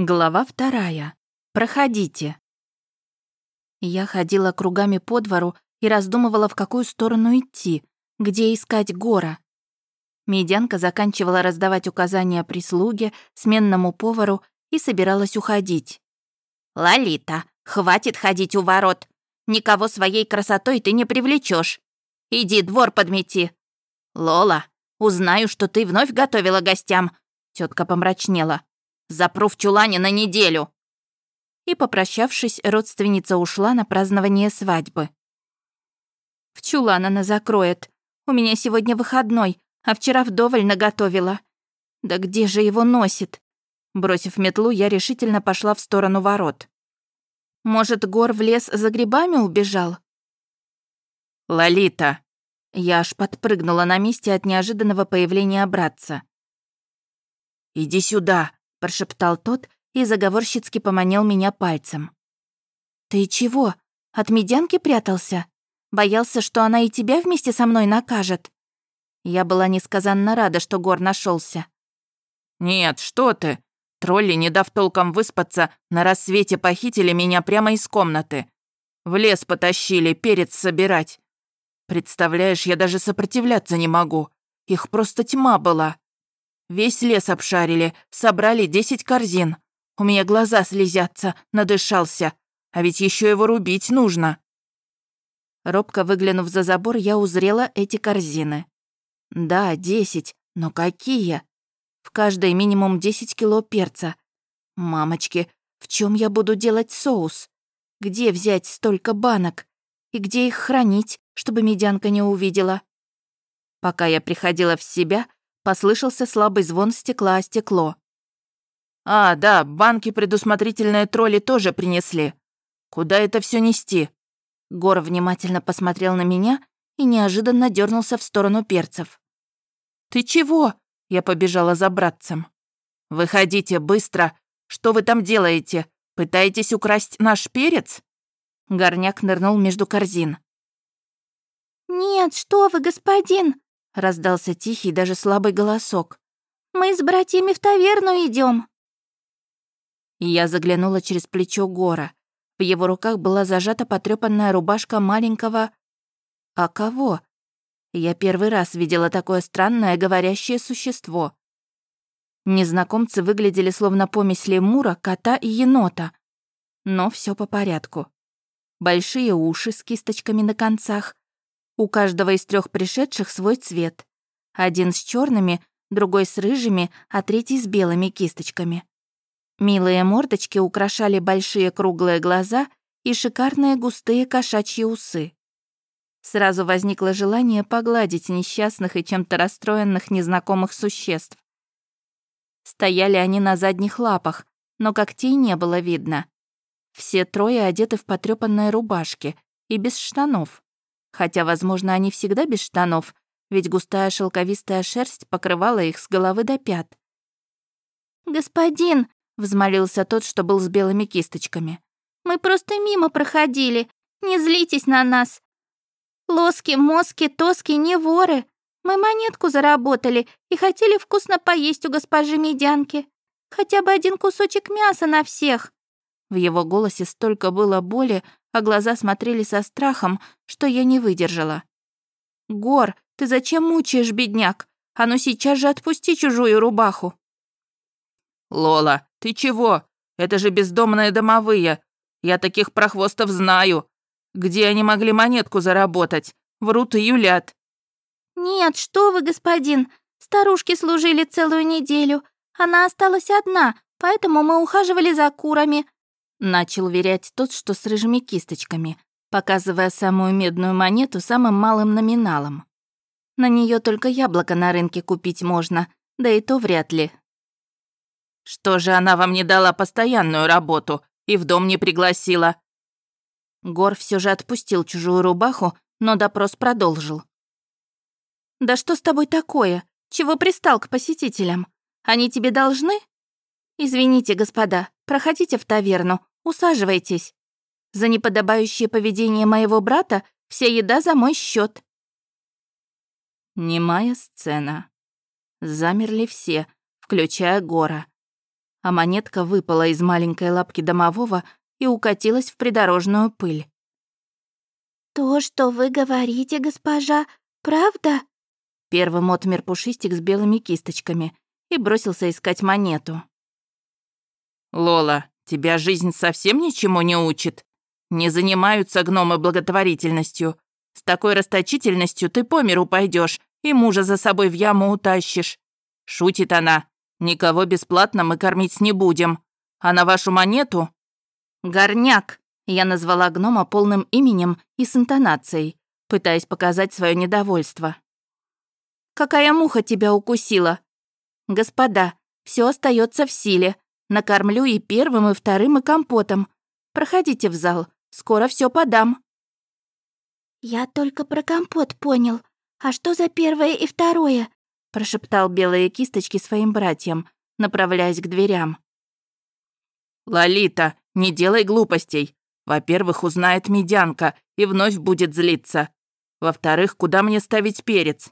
Глава вторая. Проходите. Я ходила кругами по двору и раздумывала, в какую сторону идти, где искать гора. Медянка заканчивала раздавать указания прислуге, сменному повару и собиралась уходить. «Лолита, хватит ходить у ворот. Никого своей красотой ты не привлечешь. Иди двор подмети. Лола, узнаю, что ты вновь готовила гостям». Тетка помрачнела. Запру в чулане на неделю!» И, попрощавшись, родственница ушла на празднование свадьбы. «В чулан она закроет. У меня сегодня выходной, а вчера вдоволь наготовила. Да где же его носит?» Бросив метлу, я решительно пошла в сторону ворот. «Может, Гор в лес за грибами убежал?» «Лолита!» Я аж подпрыгнула на месте от неожиданного появления братца. «Иди сюда!» Прошептал тот и заговорщицки поманил меня пальцем. «Ты чего? От медянки прятался? Боялся, что она и тебя вместе со мной накажет?» Я была несказанно рада, что Гор нашелся. «Нет, что ты! Тролли, не дав толком выспаться, на рассвете похитили меня прямо из комнаты. В лес потащили перец собирать. Представляешь, я даже сопротивляться не могу. Их просто тьма была. Весь лес обшарили, собрали десять корзин. У меня глаза слезятся, надышался. А ведь еще его рубить нужно. Робко выглянув за забор, я узрела эти корзины. Да, десять, но какие? В каждой минимум десять кило перца. Мамочки, в чем я буду делать соус? Где взять столько банок? И где их хранить, чтобы медянка не увидела? Пока я приходила в себя, Послышался слабый звон стекла о стекло. «А, да, банки предусмотрительные тролли тоже принесли. Куда это все нести?» Гор внимательно посмотрел на меня и неожиданно дернулся в сторону перцев. «Ты чего?» — я побежала за братцем. «Выходите, быстро! Что вы там делаете? Пытаетесь украсть наш перец?» Горняк нырнул между корзин. «Нет, что вы, господин!» Раздался тихий, даже слабый голосок. «Мы с братьями в таверну идем. Я заглянула через плечо Гора. В его руках была зажата потрёпанная рубашка маленького... А кого? Я первый раз видела такое странное говорящее существо. Незнакомцы выглядели словно помесь лемура, кота и енота. Но все по порядку. Большие уши с кисточками на концах, у каждого из трех пришедших свой цвет. Один с черными, другой с рыжими, а третий с белыми кисточками. Милые мордочки украшали большие круглые глаза и шикарные густые кошачьи усы. Сразу возникло желание погладить несчастных и чем-то расстроенных незнакомых существ. Стояли они на задних лапах, но когтей не было видно. Все трое одеты в потрёпанные рубашки и без штанов. Хотя, возможно, они всегда без штанов, ведь густая шелковистая шерсть покрывала их с головы до пят. «Господин!» — взмолился тот, что был с белыми кисточками. «Мы просто мимо проходили. Не злитесь на нас. Лоски, мозки, тоски не воры. Мы монетку заработали и хотели вкусно поесть у госпожи Медянки. Хотя бы один кусочек мяса на всех». В его голосе столько было боли, а глаза смотрели со страхом, что я не выдержала. «Гор, ты зачем мучаешь, бедняк? А ну сейчас же отпусти чужую рубаху!» «Лола, ты чего? Это же бездомные домовые. Я таких прохвостов знаю. Где они могли монетку заработать? Врут и юлят». «Нет, что вы, господин. Старушки служили целую неделю. Она осталась одна, поэтому мы ухаживали за курами. Начал уверять тот, что с рыжими кисточками, показывая самую медную монету самым малым номиналом. На нее только яблоко на рынке купить можно, да и то вряд ли. «Что же она вам не дала постоянную работу и в дом не пригласила?» Гор все же отпустил чужую рубаху, но допрос продолжил. «Да что с тобой такое? Чего пристал к посетителям? Они тебе должны?» «Извините, господа, проходите в таверну, Усаживайтесь. За неподобающее поведение моего брата вся еда за мой счет. Немая сцена. Замерли все, включая Гора. а монетка выпала из маленькой лапки домового и укатилась в придорожную пыль. «То, что вы говорите, госпожа, правда?» Первым отмер пушистик с белыми кисточками и бросился искать монету. «Лола, тебя жизнь совсем ничему не учит? Не занимаются гномы благотворительностью. С такой расточительностью ты по миру пойдешь и мужа за собой в яму утащишь. Шутит она. Никого бесплатно мы кормить не будем. А на вашу монету...» «Горняк!» Я назвала гнома полным именем и с интонацией, пытаясь показать свое недовольство. «Какая муха тебя укусила?» «Господа, все остается в силе. Накормлю и первым, и вторым, и компотом. Проходите в зал, скоро все подам». «Я только про компот понял. А что за первое и второе?» прошептал белые кисточки своим братьям, направляясь к дверям. «Лолита, не делай глупостей. Во-первых, узнает медянка и вновь будет злиться. Во-вторых, куда мне ставить перец?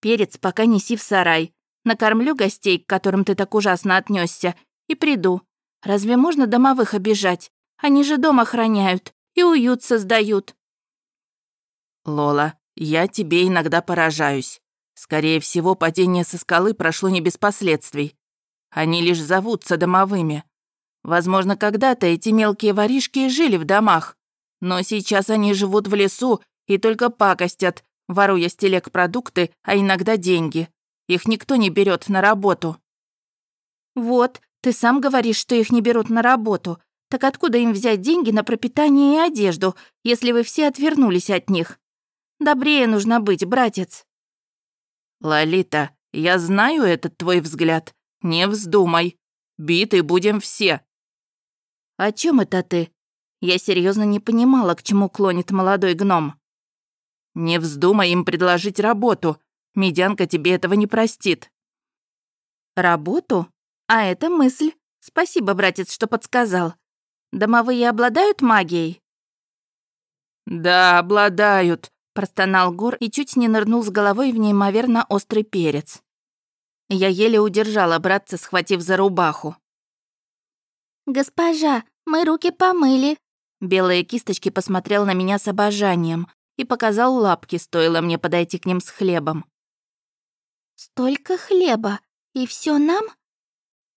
Перец пока неси в сарай. Накормлю гостей, к которым ты так ужасно отнесся, и приду. Разве можно домовых обижать? Они же дом охраняют и уют создают. Лола, я тебе иногда поражаюсь. Скорее всего, падение со скалы прошло не без последствий. Они лишь зовутся домовыми. Возможно, когда-то эти мелкие воришки жили в домах, но сейчас они живут в лесу и только пакостят, воруя с телег продукты, а иногда деньги. Их никто не берет на работу. Вот, ты сам говоришь, что их не берут на работу. Так откуда им взять деньги на пропитание и одежду, если вы все отвернулись от них? Добрее нужно быть, братец. Лолита, я знаю этот твой взгляд. Не вздумай. Биты будем все. «О чем это ты?» Я серьезно не понимала, к чему клонит молодой гном. «Не вздумай им предложить работу. Медянка тебе этого не простит». «Работу? А это мысль. Спасибо, братец, что подсказал. Домовые обладают магией?» «Да, обладают», — простонал Гор и чуть не нырнул с головой в неимоверно острый перец. Я еле удержала братца, схватив за рубаху. «Госпожа, мы руки помыли». Белые кисточки посмотрел на меня с обожанием и показал лапки, стоило мне подойти к ним с хлебом. «Столько хлеба! И все нам?»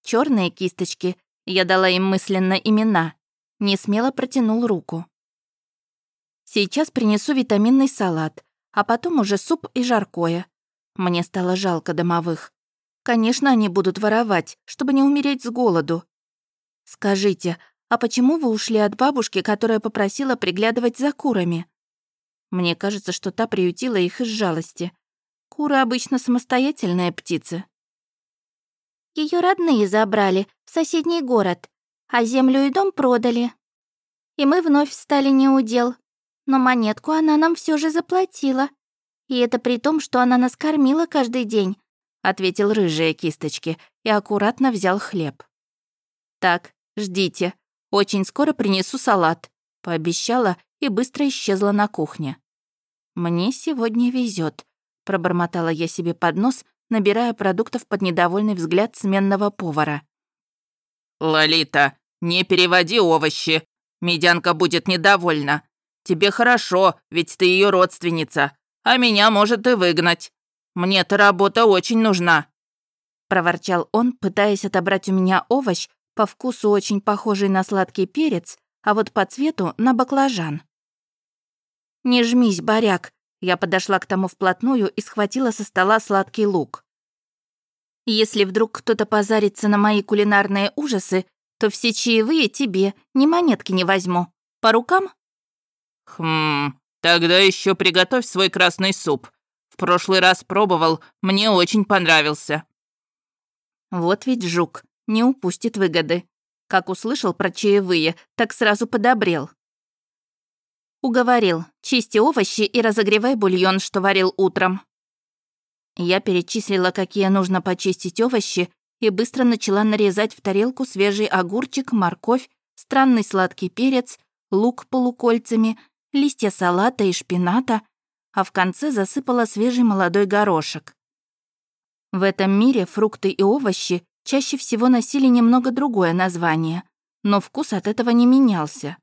Черные кисточки, я дала им мысленно имена, не смело протянул руку. «Сейчас принесу витаминный салат, а потом уже суп и жаркое. Мне стало жалко домовых. Конечно, они будут воровать, чтобы не умереть с голоду. Скажите, «А почему вы ушли от бабушки, которая попросила приглядывать за курами?» Мне кажется, что та приютила их из жалости. Куры обычно самостоятельные птицы. Ее родные забрали в соседний город, а землю и дом продали. И мы вновь стали неудел. Но монетку она нам все же заплатила. И это при том, что она нас кормила каждый день, ответил рыжие кисточки и аккуратно взял хлеб. Так, ждите. Очень скоро принесу салат», — пообещала и быстро исчезла на кухне. «Мне сегодня везет, пробормотала я себе под нос, набирая продуктов под недовольный взгляд сменного повара. «Лолита, не переводи овощи. Медянка будет недовольна. Тебе хорошо, ведь ты ее родственница, а меня может и выгнать. Мне-то работа очень нужна», — проворчал он, пытаясь отобрать у меня овощ, по вкусу очень похожий на сладкий перец, а вот по цвету — на баклажан. «Не жмись, баряк!» Я подошла к тому вплотную и схватила со стола сладкий лук. «Если вдруг кто-то позарится на мои кулинарные ужасы, то все чаевые тебе, ни монетки не возьму. По рукам?» «Хм, тогда еще приготовь свой красный суп. В прошлый раз пробовал, мне очень понравился». Вот ведь жук не упустит выгоды. Как услышал про чаевые, так сразу подобрел. Уговорил, чисти овощи и разогревай бульон, что варил утром. Я перечислила, какие нужно почистить овощи, и быстро начала нарезать в тарелку свежий огурчик, морковь, странный сладкий перец, лук полукольцами, листья салата и шпината, а в конце засыпала свежий молодой горошек. В этом мире фрукты и овощи чаще всего носили немного другое название, но вкус от этого не менялся.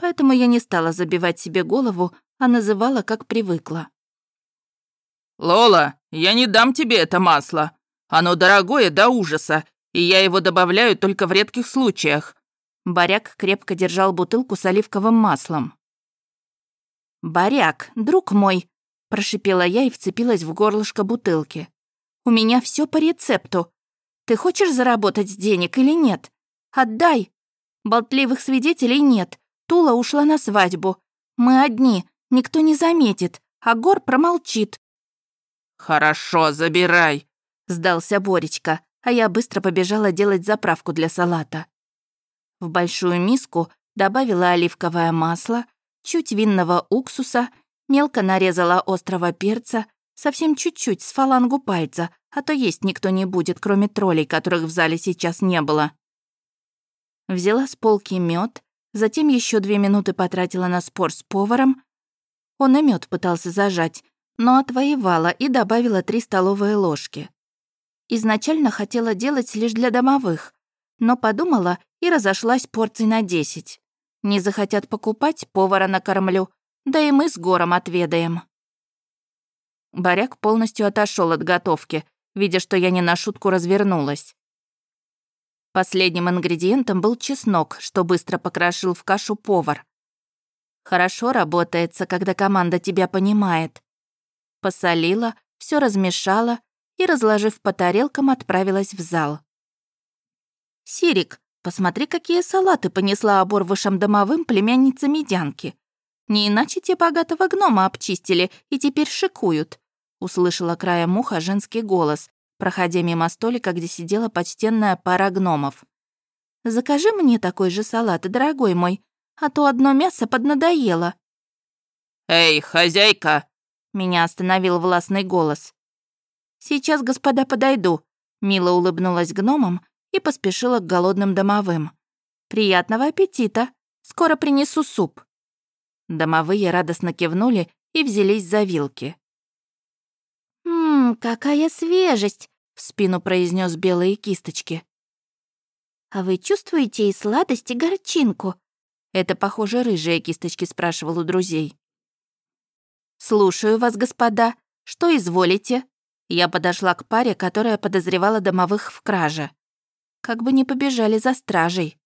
Поэтому я не стала забивать себе голову, а называла, как привыкла. «Лола, я не дам тебе это масло. Оно дорогое до ужаса, и я его добавляю только в редких случаях». Баряк крепко держал бутылку с оливковым маслом. «Баряк, друг мой!» – прошипела я и вцепилась в горлышко бутылки. «У меня все по рецепту. Ты хочешь заработать денег или нет? Отдай! Болтливых свидетелей нет. Тула ушла на свадьбу. Мы одни, никто не заметит, а Гор промолчит». «Хорошо, забирай», – сдался Боречка, а я быстро побежала делать заправку для салата. В большую миску добавила оливковое масло, чуть винного уксуса, мелко нарезала острого перца, совсем чуть-чуть с фалангу пальца, а то есть никто не будет, кроме троллей, которых в зале сейчас не было. Взяла с полки мед, затем еще две минуты потратила на спор с поваром. Он и мед пытался зажать, но отвоевала и добавила три столовые ложки. Изначально хотела делать лишь для домовых, но подумала и разошлась порций на десять. Не захотят покупать, повара накормлю, да и мы с гором отведаем. Баряк полностью отошел от готовки, видя, что я не на шутку развернулась. Последним ингредиентом был чеснок, что быстро покрошил в кашу повар. Хорошо работается, когда команда тебя понимает. Посолила, все размешала и, разложив по тарелкам, отправилась в зал. «Сирик, Посмотри, какие салаты понесла оборвышам домовым племянница медянки. Не иначе те богатого гнома обчистили и теперь шикуют. Услышала краем уха женский голос, проходя мимо столика, где сидела почтенная пара гномов. «Закажи мне такой же салат, дорогой мой, а то одно мясо поднадоело». «Эй, хозяйка!» Меня остановил властный голос. «Сейчас, господа, подойду», — мило улыбнулась гномам и поспешила к голодным домовым. «Приятного аппетита! Скоро принесу суп!» Домовые радостно кивнули и взялись за вилки. «Ммм, какая свежесть!» — в спину произнес белые кисточки. «А вы чувствуете и сладость, и горчинку?» Это, похоже, рыжие кисточки спрашивал у друзей. «Слушаю вас, господа. Что изволите?» Я подошла к паре, которая подозревала домовых в краже как бы не побежали за стражей.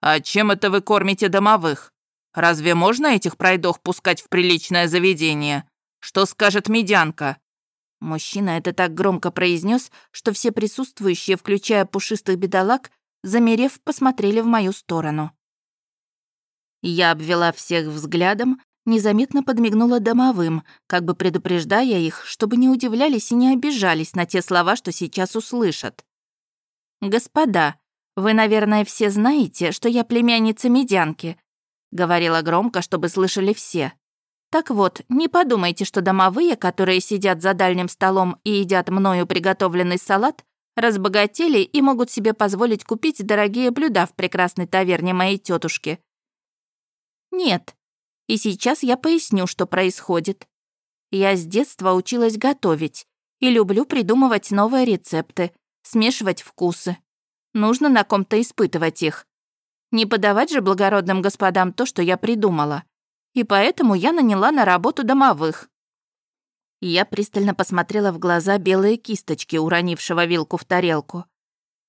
«А чем это вы кормите домовых? Разве можно этих пройдох пускать в приличное заведение? Что скажет медянка?» Мужчина это так громко произнес, что все присутствующие, включая пушистых бедолаг, замерев, посмотрели в мою сторону. Я обвела всех взглядом, незаметно подмигнула домовым, как бы предупреждая их, чтобы не удивлялись и не обижались на те слова, что сейчас услышат. «Господа, вы, наверное, все знаете, что я племянница медянки», говорила громко, чтобы слышали все. «Так вот, не подумайте, что домовые, которые сидят за дальним столом и едят мною приготовленный салат, разбогатели и могут себе позволить купить дорогие блюда в прекрасной таверне моей тетушки. Нет. И сейчас я поясню, что происходит. Я с детства училась готовить и люблю придумывать новые рецепты, смешивать вкусы. Нужно на ком-то испытывать их. Не подавать же благородным господам то, что я придумала. И поэтому я наняла на работу домовых. Я пристально посмотрела в глаза белые кисточки, уронившего вилку в тарелку.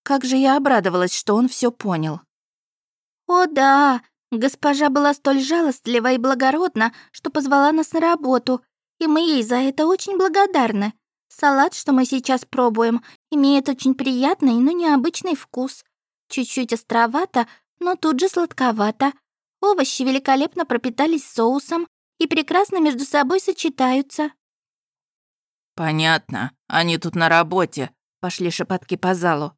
Как же я обрадовалась, что он все понял. «О да, госпожа была столь жалостлива и благородна, что позвала нас на работу, и мы ей за это очень благодарны. Салат, что мы сейчас пробуем, имеет очень приятный, но необычный вкус. Чуть-чуть островато, но тут же сладковато. Овощи великолепно пропитались соусом и прекрасно между собой сочетаются. «Понятно. Они тут на работе», — пошли шепотки по залу.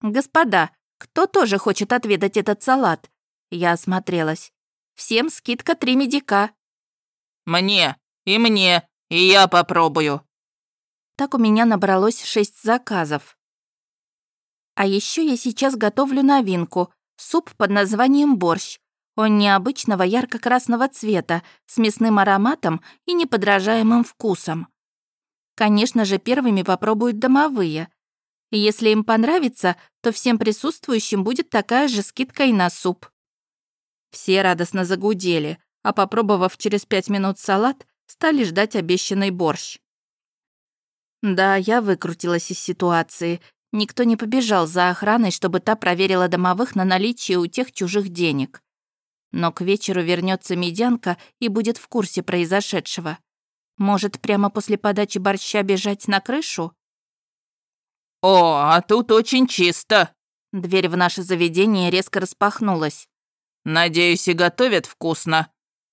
«Господа, кто тоже хочет отведать этот салат?» Я осмотрелась. «Всем скидка три медика». «Мне, и мне, и я попробую», так у меня набралось шесть заказов. А еще я сейчас готовлю новинку — суп под названием борщ. Он необычного ярко-красного цвета, с мясным ароматом и неподражаемым вкусом. Конечно же, первыми попробуют домовые. Если им понравится, то всем присутствующим будет такая же скидка и на суп. Все радостно загудели, а попробовав через пять минут салат, стали ждать обещанный борщ. Да, я выкрутилась из ситуации. Никто не побежал за охраной, чтобы та проверила домовых на наличие у тех чужих денег. Но к вечеру вернется медянка и будет в курсе произошедшего. Может, прямо после подачи борща бежать на крышу? «О, а тут очень чисто!» Дверь в наше заведение резко распахнулась. «Надеюсь, и готовят вкусно.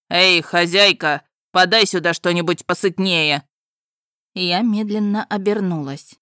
Эй, хозяйка, подай сюда что-нибудь посытнее!» Я медленно обернулась.